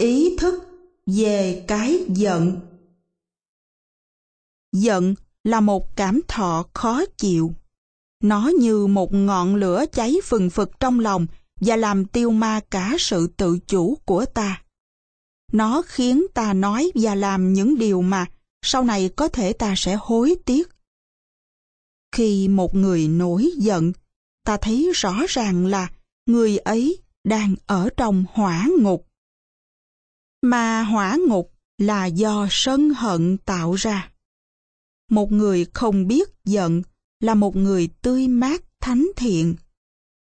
ý thức về cái giận. Giận là một cảm thọ khó chịu. Nó như một ngọn lửa cháy phừng phực trong lòng và làm tiêu ma cả sự tự chủ của ta. Nó khiến ta nói và làm những điều mà sau này có thể ta sẽ hối tiếc. Khi một người nổi giận, ta thấy rõ ràng là người ấy đang ở trong hỏa ngục mà hỏa ngục là do sân hận tạo ra. Một người không biết giận là một người tươi mát thánh thiện.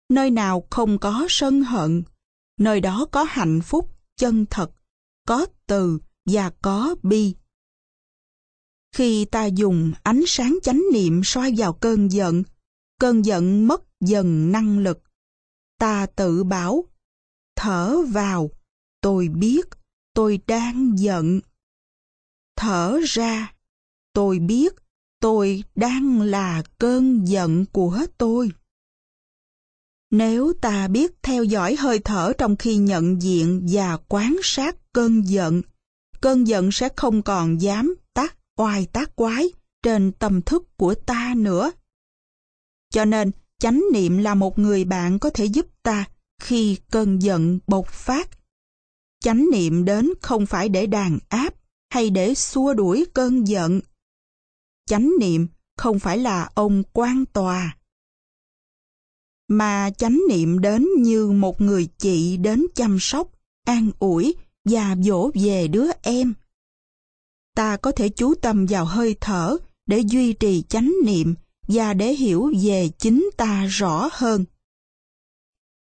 Nơi nào không có sân hận, nơi đó có hạnh phúc chân thật, có từ và có bi. Khi ta dùng ánh sáng chánh niệm soi vào cơn giận cơn giận mất dần năng lực. Ta tự bảo, thở vào, tôi biết tôi đang giận. Thở ra. Tôi biết, tôi đang là cơn giận của tôi. Nếu ta biết theo dõi hơi thở trong khi nhận diện và quan sát cơn giận cơn giận sẽ không còn dám tác oai tác quái trên tâm thức của ta nữa. Cho nên, chánh niệm là một người bạn có thể giúp ta khi cơn giận bộc phát chánh niệm đến không phải để đàn áp hay để xua đuổi cơn giận. Chánh niệm không phải là ông quan tòa, mà chánh niệm đến như một người chị đến chăm sóc, an ủi và dỗ về đứa em. Ta có thể chú tâm vào hơi thở để duy trì chánh niệm và để hiểu về chính ta rõ hơn.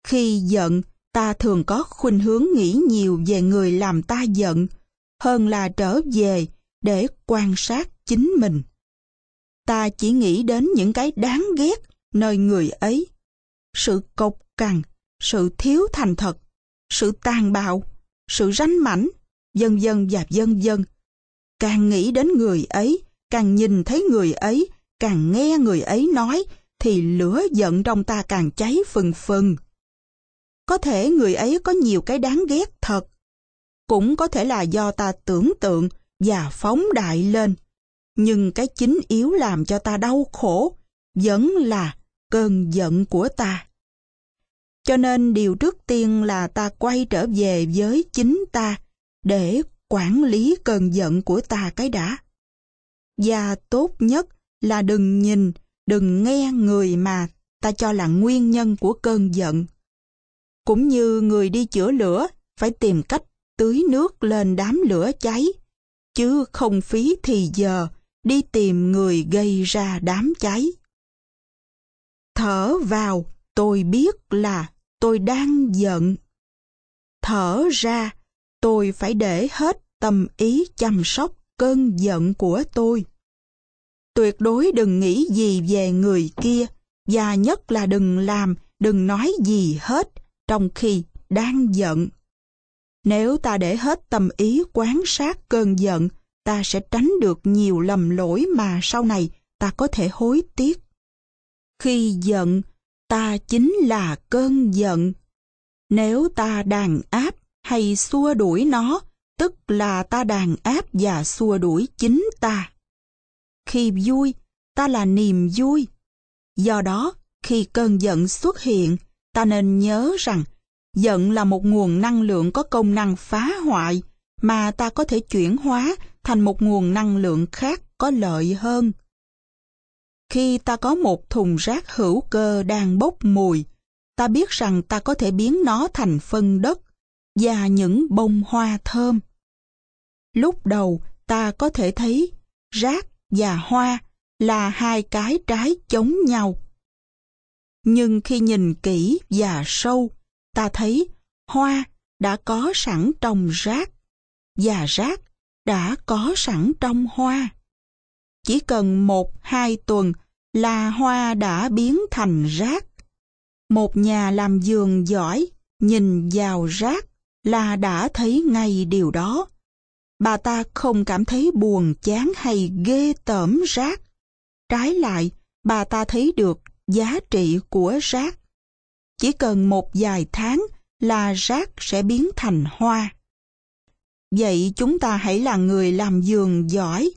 Khi giận ta thường có khuynh hướng nghĩ nhiều về người làm ta giận, hơn là trở về để quan sát chính mình. Ta chỉ nghĩ đến những cái đáng ghét nơi người ấy, sự cộc cằn, sự thiếu thành thật, sự tàn bạo, sự ranh mãnh vân vân và vân vân. Càng nghĩ đến người ấy, càng nhìn thấy người ấy, càng nghe người ấy nói, thì lửa giận trong ta càng cháy phừng phừng có thể người ấy có nhiều cái đáng ghét thật. Cũng có thể là do ta tưởng tượng và phóng đại lên. Nhưng cái chính yếu làm cho ta đau khổ vẫn là cơn giận của ta. Cho nên điều trước tiên là ta quay trở về với chính ta để quản lý cơn giận của ta cái đã. Và tốt nhất là đừng nhìn, đừng nghe người mà ta cho là nguyên nhân của cơn giận cũng như người đi chữa lửa, phải tìm cách tưới nước lên đám lửa cháy. Chứ không phí thì giờ, đi tìm người gây ra đám cháy. Thở vào, tôi biết là tôi đang giận. Thở ra, tôi phải để hết tâm ý chăm sóc cơn giận của tôi. Tuyệt đối đừng nghĩ gì về người kia, và nhất là đừng làm, đừng nói gì hết trong khi đang giận. Nếu ta để hết tâm ý quán sát cơn giận, ta sẽ tránh được nhiều lầm lỗi mà sau này ta có thể hối tiếc. Khi giận, ta chính là cơn giận. Nếu ta đàn áp hay xua đuổi nó, tức là ta đàn áp và xua đuổi chính ta. Khi vui, ta là niềm vui. Do đó, khi cơn giận xuất hiện ta nên nhớ rằng, giận là một nguồn năng lượng có công năng phá hoại, mà ta có thể chuyển hóa thành một nguồn năng lượng khác có lợi hơn. Khi ta có một thùng rác hữu cơ đang bốc mùi, ta biết rằng ta có thể biến nó thành phân đất và những bông hoa thơm. Lúc đầu, ta có thể thấy rác và hoa là hai cái trái chống nhau nhưng khi nhìn kỹ và sâu, ta thấy hoa đã có sẵn trong rác và rác đã có sẵn trong hoa. Chỉ cần một, hai tuần là hoa đã biến thành rác. Một nhà làm vườn giỏi nhìn vào rác là đã thấy ngay điều đó. Bà ta không cảm thấy buồn, chán hay ghê tởm rác. Trái lại, bà ta thấy được giá trị của rác chỉ cần một vài tháng là rác sẽ biến thành hoa Vậy chúng ta hãy là người làm giường giỏi.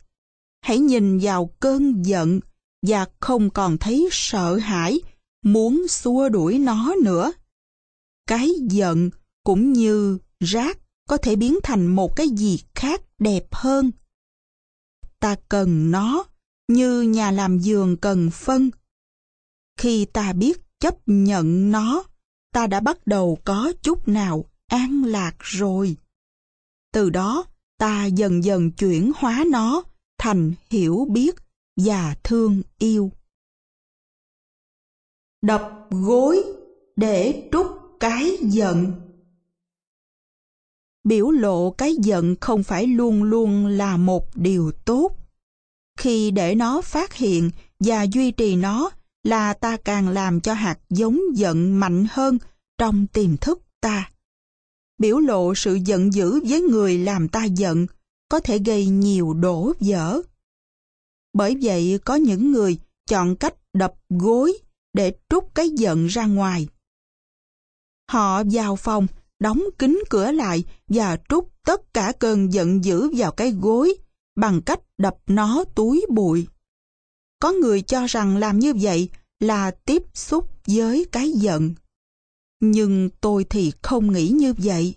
Hãy nhìn vào cơn giận và không còn thấy sợ hãi, muốn xua đuổi nó nữa. Cái giận cũng như rác có thể biến thành một cái gì khác đẹp hơn. Ta cần nó như nhà làm giường cần phân. Khi ta biết chấp nhận nó, ta đã bắt đầu có chút nào an lạc rồi. Từ đó, ta dần dần chuyển hóa nó thành hiểu biết và thương yêu. Đập gối để trút cái giận. Biểu lộ cái giận không phải luôn luôn là một điều tốt. Khi để nó phát hiện và duy trì nó là ta càng làm cho hạt giống giận mạnh hơn trong tiềm thức ta. Biểu lộ sự giận dữ với người làm ta giận có thể gây nhiều đổ vỡ. Bởi vậy có những người chọn cách đập gối để trút cái giận ra ngoài. Họ vào phòng, đóng kín cửa lại và trút tất cả cơn giận dữ vào cái gối bằng cách đập nó túi bụi. Có người cho rằng làm như vậy là tiếp xúc với cái giận. Nhưng tôi thì không nghĩ như vậy.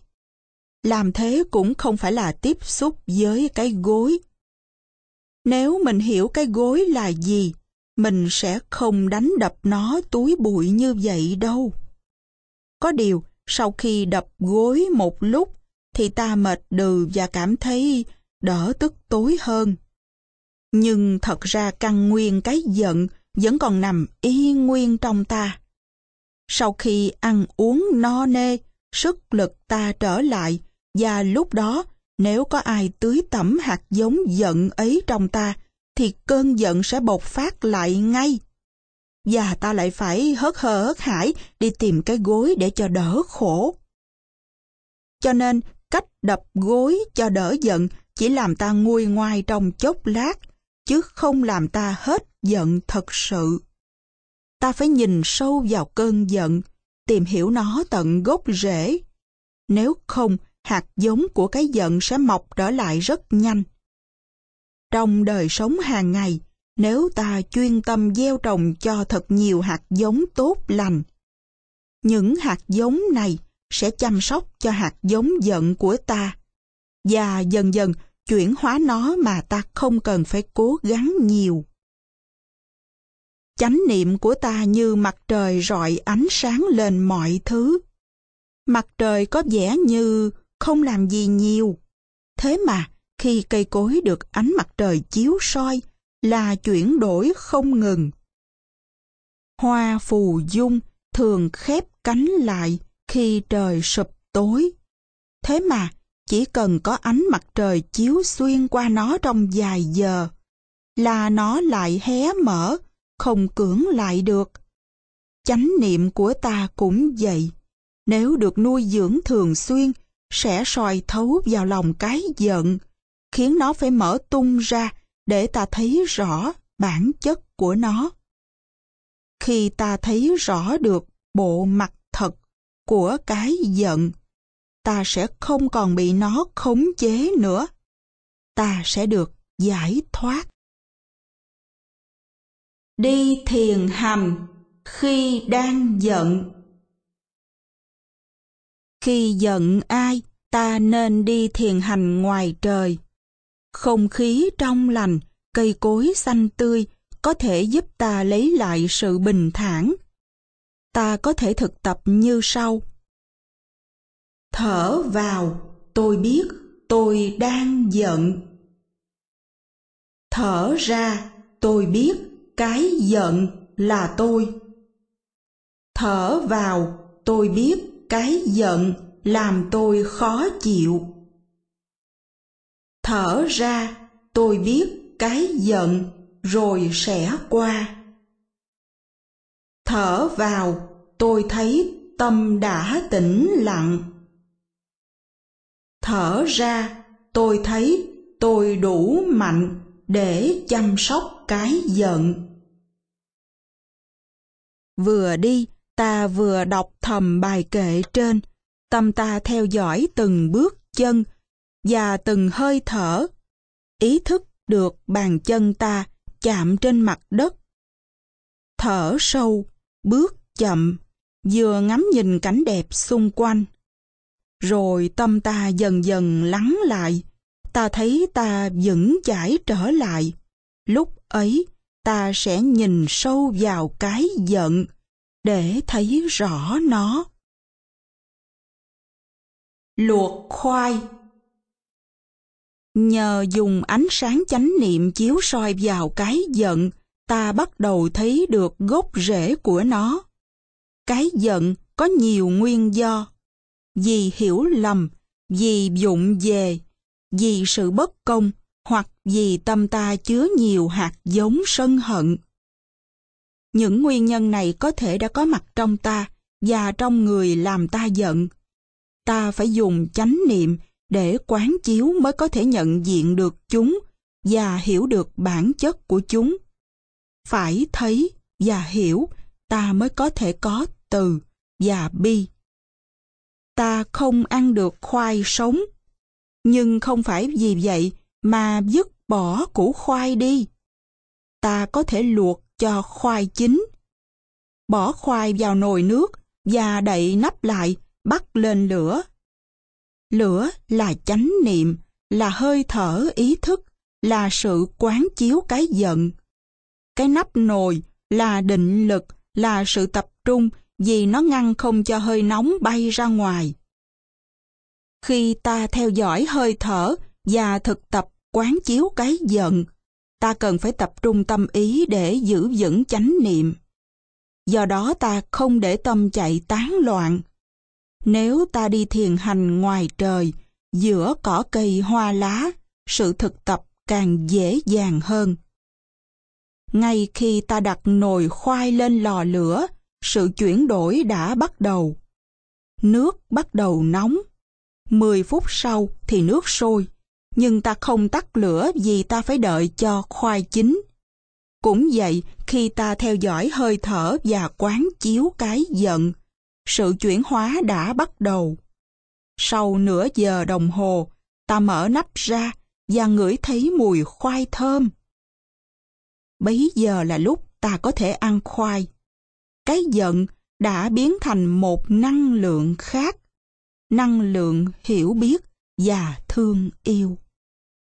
Làm thế cũng không phải là tiếp xúc với cái gối. Nếu mình hiểu cái gối là gì, mình sẽ không đánh đập nó túi bụi như vậy đâu. Có điều, sau khi đập gối một lúc, thì ta mệt đừ và cảm thấy đỡ tức tối hơn. Nhưng thật ra căn nguyên cái giận vẫn còn nằm y nguyên trong ta. Sau khi ăn uống no nê, sức lực ta trở lại và lúc đó nếu có ai tưới tẩm hạt giống giận ấy trong ta thì cơn giận sẽ bộc phát lại ngay. Và ta lại phải hớt hờ hớt hải đi tìm cái gối để cho đỡ khổ. Cho nên cách đập gối cho đỡ giận chỉ làm ta nguôi ngoai trong chốc lát, chứ không làm ta hết giận thật sự. Ta phải nhìn sâu vào cơn giận, tìm hiểu nó tận gốc rễ. Nếu không, hạt giống của cái giận sẽ mọc trở lại rất nhanh. Trong đời sống hàng ngày, nếu ta chuyên tâm gieo trồng cho thật nhiều hạt giống tốt lành, những hạt giống này sẽ chăm sóc cho hạt giống giận của ta và dần dần chuyển hóa nó mà ta không cần phải cố gắng nhiều. Chánh niệm của ta như mặt trời rọi ánh sáng lên mọi thứ. Mặt trời có vẻ như không làm gì nhiều. Thế mà, khi cây cối được ánh mặt trời chiếu soi, là chuyển đổi không ngừng. Hoa phù dung thường khép cánh lại khi trời sụp tối. Thế mà, chỉ cần có ánh mặt trời chiếu xuyên qua nó trong vài giờ, là nó lại hé mở, không cưỡng lại được. Chánh niệm của ta cũng vậy. Nếu được nuôi dưỡng thường xuyên, sẽ soi thấu vào lòng cái giận, khiến nó phải mở tung ra để ta thấy rõ bản chất của nó. Khi ta thấy rõ được bộ mặt thật của cái giận, ta sẽ không còn bị nó khống chế nữa. Ta sẽ được giải thoát. Đi thiền hành khi đang giận khi giận ai, ta nên đi thiền hành ngoài trời. Không khí trong lành, cây cối xanh tươi có thể giúp ta lấy lại sự bình thản. Ta có thể thực tập như sau. Thở vào, tôi biết tôi đang giận. Thở ra, tôi biết cái giận là tôi. Thở vào, tôi biết cái giận làm tôi khó chịu. Thở ra tôi biết cái giận rồi sẽ qua. Thở vào tôi thấy tâm đã tĩnh lặng. Thở ra tôi thấy tôi đủ mạnh để chăm sóc cái giận vừa đi ta vừa đọc thầm bài kệ trên, tâm ta theo dõi từng bước chân và từng hơi thở, ý thức được bàn chân ta chạm trên mặt đất. Thở sâu, bước chậm, vừa ngắm nhìn cảnh đẹp xung quanh. Rồi tâm ta dần dần lắng lại, ta thấy ta vững chãi trở lại. Lúc ấy, ta sẽ nhìn sâu vào cái giận để thấy rõ nó. Luộc khoai Nhờ dùng ánh sáng chánh niệm chiếu soi vào cái giận, ta bắt đầu thấy được gốc rễ của nó. Cái giận có nhiều nguyên do. Vì hiểu lầm, vì dụng về, vì sự bất công, hoặc vì tâm ta chứa nhiều hạt giống sân hận. Những nguyên nhân này có thể đã có mặt trong ta và trong người làm ta giận. Ta phải dùng chánh niệm để quán chiếu mới có thể nhận diện được chúng và hiểu được bản chất của chúng. Phải thấy và hiểu ta mới có thể có từ và bi. Ta không ăn được khoai sống, nhưng không phải vì vậy mà dứt bỏ củ khoai đi. Ta có thể luộc cho khoai chín. Bỏ khoai vào nồi nước và đậy nắp lại, bắt lên lửa. Lửa là chánh niệm, là hơi thở ý thức, là sự quán chiếu cái giận. Cái nắp nồi là định lực, là sự tập trung vì nó ngăn không cho hơi nóng bay ra ngoài. Khi ta theo dõi hơi thở và thực tập quán chiếu cái giận, ta cần phải tập trung tâm ý để giữ vững chánh niệm. Do đó ta không để tâm chạy tán loạn. Nếu ta đi thiền hành ngoài trời, giữa cỏ cây hoa lá, sự thực tập càng dễ dàng hơn. Ngay khi ta đặt nồi khoai lên lò lửa, sự chuyển đổi đã bắt đầu. Nước bắt đầu nóng. 10 phút sau thì nước sôi, nhưng ta không tắt lửa vì ta phải đợi cho khoai chín. Cũng vậy, khi ta theo dõi hơi thở và quán chiếu cái giận, sự chuyển hóa đã bắt đầu. Sau nửa giờ đồng hồ, ta mở nắp ra và ngửi thấy mùi khoai thơm. Bấy giờ là lúc ta có thể ăn khoai. Cái giận đã biến thành một năng lượng khác, năng lượng hiểu biết và thương yêu.